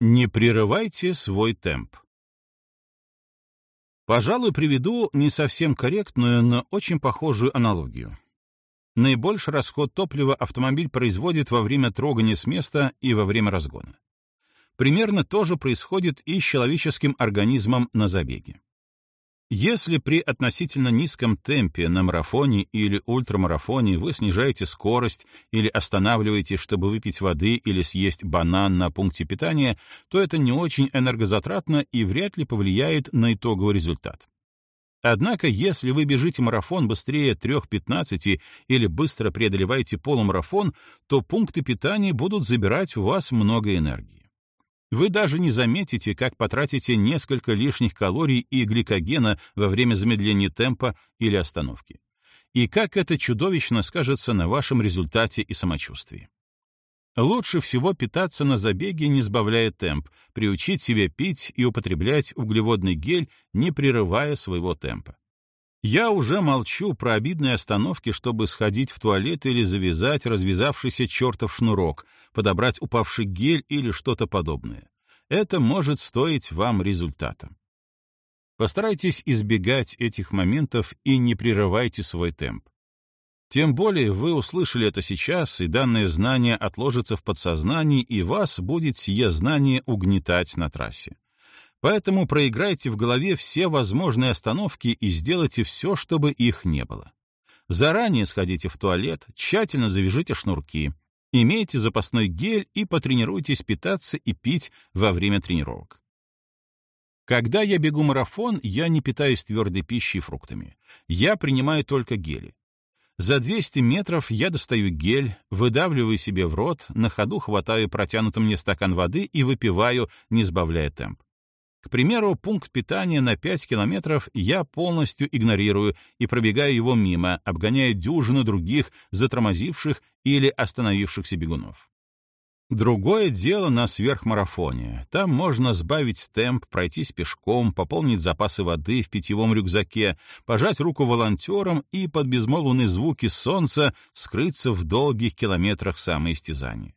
Не прерывайте свой темп. Пожалуй, приведу не совсем корректную, но очень похожую аналогию. Наибольший расход топлива автомобиль производит во время трогания с места и во время разгона. Примерно то же происходит и с человеческим организмом на забеге. Если при относительно низком темпе на марафоне или ультрамарафоне вы снижаете скорость или останавливаете, чтобы выпить воды или съесть банан на пункте питания, то это не очень энергозатратно и вряд ли повлияет на итоговый результат. Однако, если вы бежите марафон быстрее 3.15 или быстро преодолеваете полумарафон, то пункты питания будут забирать у вас много энергии. Вы даже не заметите, как потратите несколько лишних калорий и гликогена во время замедления темпа или остановки. И как это чудовищно скажется на вашем результате и самочувствии. Лучше всего питаться на забеге, не сбавляя темп, приучить себя пить и употреблять углеводный гель, не прерывая своего темпа. Я уже молчу про обидные остановки, чтобы сходить в туалет или завязать развязавшийся чертов шнурок, подобрать упавший гель или что-то подобное. Это может стоить вам результата. Постарайтесь избегать этих моментов и не прерывайте свой темп. Тем более вы услышали это сейчас, и данное знание отложится в подсознании, и вас будет сие знание угнетать на трассе. Поэтому проиграйте в голове все возможные остановки и сделайте все, чтобы их не было. Заранее сходите в туалет, тщательно завяжите шнурки, имейте запасной гель и потренируйтесь питаться и пить во время тренировок. Когда я бегу марафон, я не питаюсь твердой пищей и фруктами. Я принимаю только гели. За 200 метров я достаю гель, выдавливаю себе в рот, на ходу хватаю протянутый мне стакан воды и выпиваю, не сбавляя темп. К примеру, пункт питания на 5 километров я полностью игнорирую и пробегаю его мимо, обгоняя дюжины других затормозивших или остановившихся бегунов. Другое дело на сверхмарафоне. Там можно сбавить темп, пройтись пешком, пополнить запасы воды в питьевом рюкзаке, пожать руку волонтерам и под безмолвные звуки солнца скрыться в долгих километрах самоистязания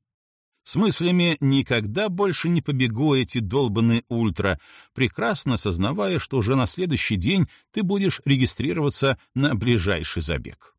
с мыслями «никогда больше не побегу эти долбанные ультра», прекрасно сознавая, что уже на следующий день ты будешь регистрироваться на ближайший забег.